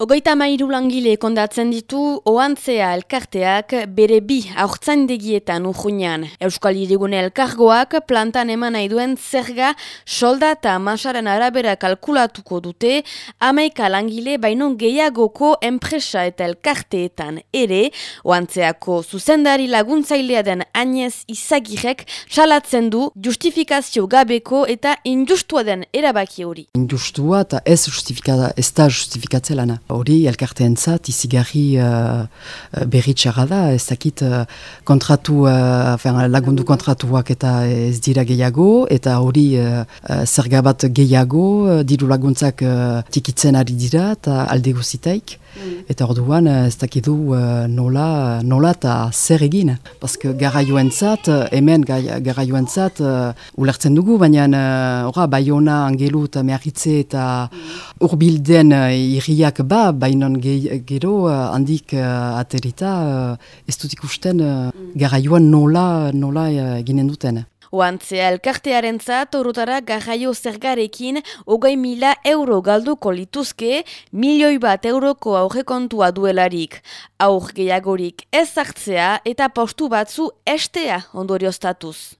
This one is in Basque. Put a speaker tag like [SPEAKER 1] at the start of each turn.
[SPEAKER 1] Ogoita mairu langile kondatzen ditu oantzea elkarteak bere bi aurtzaindegietan urruñan. Euskal Irigune elkargoak plantan eman nahi duen zerga solda eta masaren arabera kalkulatuko dute amaika langile baino gehiagoko enpresa eta elkarteetan ere oantzeako zuzendari laguntzailea den Agnez Izagirek salatzen du justifikazio gabeko eta injustua den erabaki hori.
[SPEAKER 2] Injustua eta ez justifikatzea, ez da justifikatzea hori elkarteen zat izigarri uh, berri txarra da, ez dakit uh, kontratu, uh, lagundu kontratuak eta ez dira gehiago, eta hori uh, zerga bat gehiago, uh, diru laguntzak uh, tikitzen ari dira, eta alde guzitaik. Mm. Eta orduan ez dakidu uh, nola, nola eta zer egin. Paske garraioen zat, hemen garraioen zat, uh, ulertzen dugu, baina uh, baiona, angelu eta meharitze eta mm. urbilden uh, irriak ba, bainon gero uh, handik uh, aterita uh, ez dut ikusten uh, garraioan nola, nola uh, ginen duten.
[SPEAKER 1] Oantzea elkartearen zat, orotara garraio zergarekin hogei mila euro galduko lituzke, milioi bat euroko aurrekontua duelarik. Aur gehiagorik ez zartzea eta postu batzu estea ondoriostatuz.